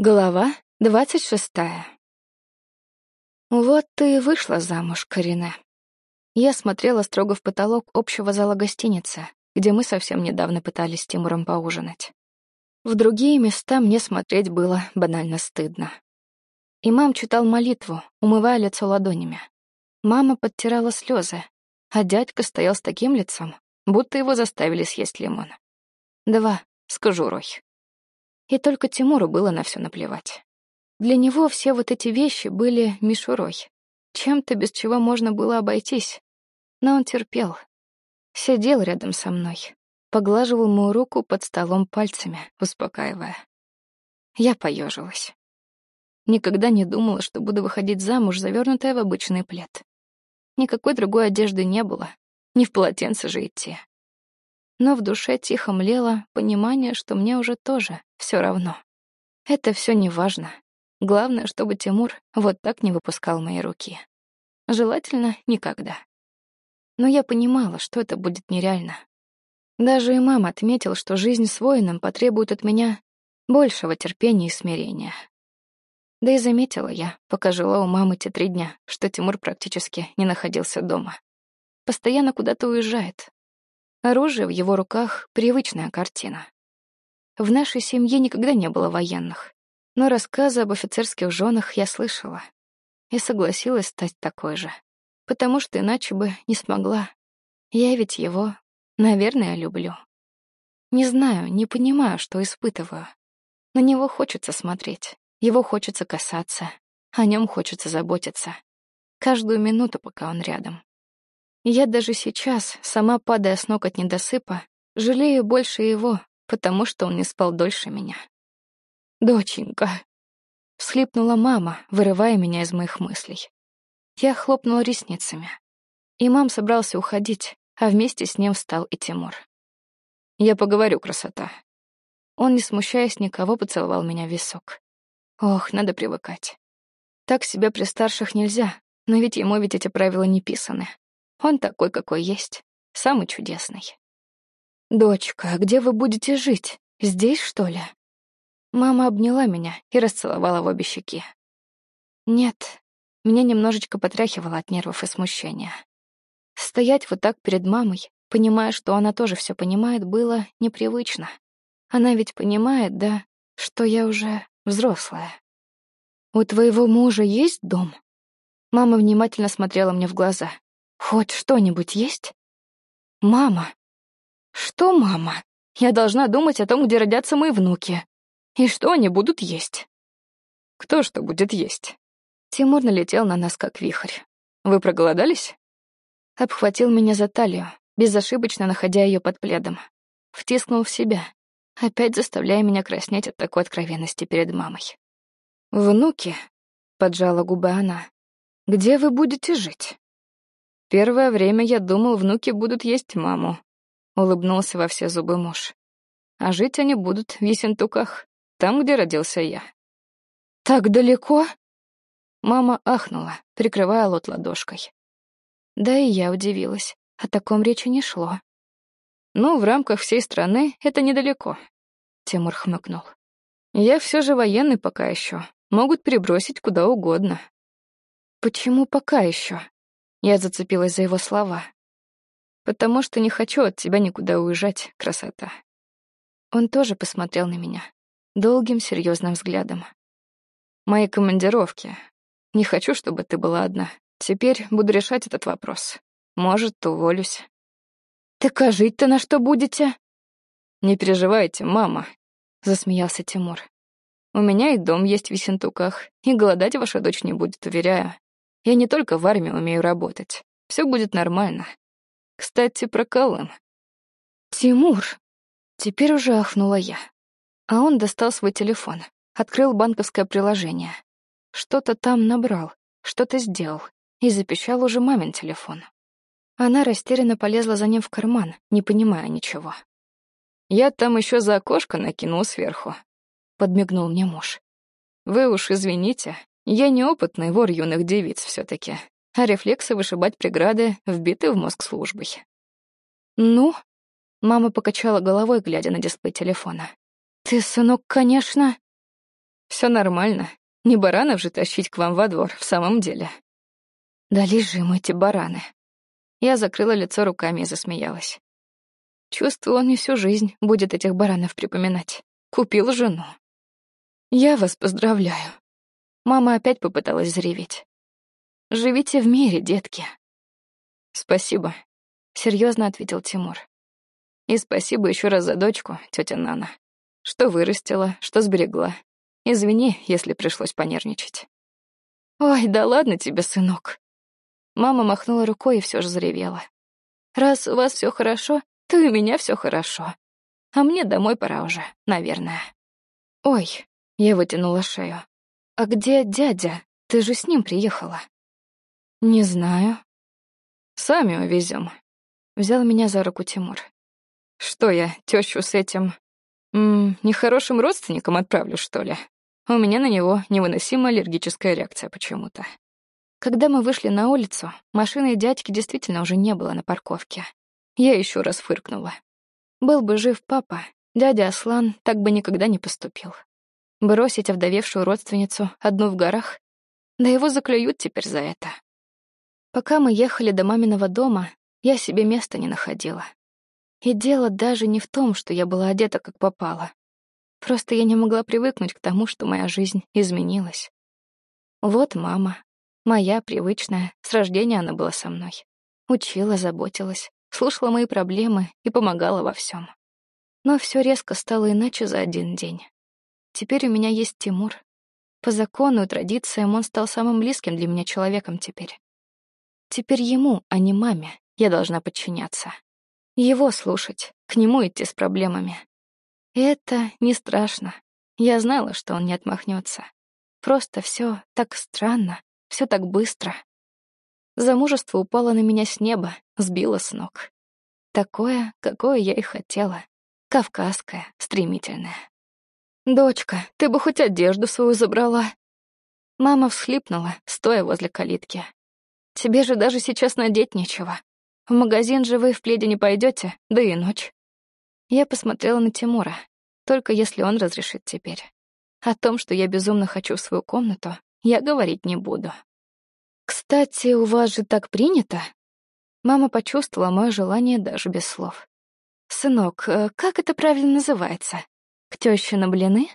Глава двадцать шестая. Вот ты и вышла замуж, Карине. Я смотрела строго в потолок общего зала гостиницы, где мы совсем недавно пытались с Тимуром поужинать. В другие места мне смотреть было банально стыдно. Имам читал молитву, умывая лицо ладонями. Мама подтирала слезы, а дядька стоял с таким лицом, будто его заставили съесть лимон. Два, с кожурой. И только Тимуру было на все наплевать. Для него все вот эти вещи были мишурой, чем-то, без чего можно было обойтись. Но он терпел. Сидел рядом со мной, поглаживал мою руку под столом пальцами, успокаивая. Я поежилась. Никогда не думала, что буду выходить замуж, завернутая в обычный плед. Никакой другой одежды не было, не в полотенце же идти но в душе тихо млело понимание, что мне уже тоже все равно. Это все не важно. Главное, чтобы Тимур вот так не выпускал мои руки. Желательно никогда. Но я понимала, что это будет нереально. Даже и мама отметил, что жизнь с воином потребует от меня большего терпения и смирения. Да и заметила я, пока жила у мамы те три дня, что Тимур практически не находился дома. Постоянно куда-то уезжает, Оружие в его руках — привычная картина. В нашей семье никогда не было военных, но рассказы об офицерских женах я слышала и согласилась стать такой же, потому что иначе бы не смогла. Я ведь его, наверное, люблю. Не знаю, не понимаю, что испытываю. На него хочется смотреть, его хочется касаться, о нем хочется заботиться. Каждую минуту, пока он рядом. Я даже сейчас, сама падая с ног от недосыпа, жалею больше его, потому что он не спал дольше меня. «Доченька!» — всхлипнула мама, вырывая меня из моих мыслей. Я хлопнула ресницами. И мам собрался уходить, а вместе с ним встал и Тимур. «Я поговорю, красота». Он, не смущаясь никого, поцеловал меня в висок. Ох, надо привыкать. Так себя при старших нельзя, но ведь ему ведь эти правила не писаны. Он такой, какой есть, самый чудесный. «Дочка, а где вы будете жить? Здесь, что ли?» Мама обняла меня и расцеловала в обе щеки. Нет, меня немножечко потряхивало от нервов и смущения. Стоять вот так перед мамой, понимая, что она тоже все понимает, было непривычно. Она ведь понимает, да, что я уже взрослая. «У твоего мужа есть дом?» Мама внимательно смотрела мне в глаза. Хоть что-нибудь есть? Мама. Что, мама? Я должна думать о том, где родятся мои внуки. И что они будут есть. Кто что будет есть? Тимур налетел на нас, как вихрь. Вы проголодались? Обхватил меня за талию, безошибочно находя ее под пледом. Втискнул в себя, опять заставляя меня краснеть от такой откровенности перед мамой. «Внуки», — поджала губы она, — «где вы будете жить?» Первое время я думал, внуки будут есть маму. Улыбнулся во все зубы муж. А жить они будут в Ессентуках, там, где родился я. Так далеко? Мама ахнула, прикрывая лот ладошкой. Да и я удивилась. О таком речи не шло. Ну, в рамках всей страны это недалеко. Тимур хмыкнул. Я все же военный пока еще. Могут перебросить куда угодно. Почему пока еще? Я зацепилась за его слова. «Потому что не хочу от тебя никуда уезжать, красота». Он тоже посмотрел на меня, долгим серьезным взглядом. «Мои командировки. Не хочу, чтобы ты была одна. Теперь буду решать этот вопрос. Может, уволюсь». «Так а жить-то на что будете?» «Не переживайте, мама», — засмеялся Тимур. «У меня и дом есть в Висентуках, и голодать ваша дочь не будет, уверяю. Я не только в армии умею работать. Все будет нормально. Кстати, про Колым. Тимур. Теперь уже ахнула я. А он достал свой телефон, открыл банковское приложение. Что-то там набрал, что-то сделал и запищал уже мамин телефон. Она растерянно полезла за ним в карман, не понимая ничего. «Я там еще за окошко накинул сверху», — подмигнул мне муж. «Вы уж извините, я неопытный вор юных девиц все таки а рефлексы вышибать преграды вбиты в мозг службой. «Ну?» — мама покачала головой, глядя на дисплей телефона. «Ты, сынок, конечно...» Все нормально. Не баранов же тащить к вам во двор, в самом деле. Же ему эти бараны. Я закрыла лицо руками и засмеялась. Чувствую, он не всю жизнь будет этих баранов припоминать. Купил жену. Я вас поздравляю. Мама опять попыталась зареветь. Живите в мире, детки. Спасибо, серьезно ответил Тимур. И спасибо еще раз за дочку, тетя Нана. Что вырастила, что сберегла. Извини, если пришлось понервничать. Ой, да ладно тебе, сынок. Мама махнула рукой и все же заревела. Раз у вас все хорошо, то и у меня все хорошо. А мне домой пора уже, наверное. Ой, я вытянула шею. А где дядя? Ты же с ним приехала. Не знаю. Сами увезем. Взял меня за руку Тимур. Что я, тещу с этим... М -м, нехорошим родственником отправлю, что ли? У меня на него невыносимая аллергическая реакция почему-то. Когда мы вышли на улицу, машины дядьки действительно уже не было на парковке. Я еще раз фыркнула. Был бы жив папа, дядя Аслан так бы никогда не поступил. Бросить овдовевшую родственницу одну в горах? Да его заклюют теперь за это. Пока мы ехали до маминого дома, я себе места не находила. И дело даже не в том, что я была одета как попало. Просто я не могла привыкнуть к тому, что моя жизнь изменилась. Вот мама, моя привычная, с рождения она была со мной. Учила, заботилась, слушала мои проблемы и помогала во всем. Но все резко стало иначе за один день. Теперь у меня есть Тимур. По закону и традициям он стал самым близким для меня человеком теперь. Теперь ему, а не маме, я должна подчиняться. Его слушать, к нему идти с проблемами. И это не страшно. Я знала, что он не отмахнется. Просто все так странно, все так быстро. Замужество упало на меня с неба, сбило с ног. Такое, какое я и хотела. Кавказское, стремительное. «Дочка, ты бы хоть одежду свою забрала». Мама всхлипнула, стоя возле калитки. «Тебе же даже сейчас надеть нечего. В магазин же вы в пледе не пойдете, да и ночь. Я посмотрела на Тимура, только если он разрешит теперь. О том, что я безумно хочу в свою комнату, я говорить не буду. «Кстати, у вас же так принято?» Мама почувствовала мое желание даже без слов. «Сынок, э, как это правильно называется? К тёще на блины?»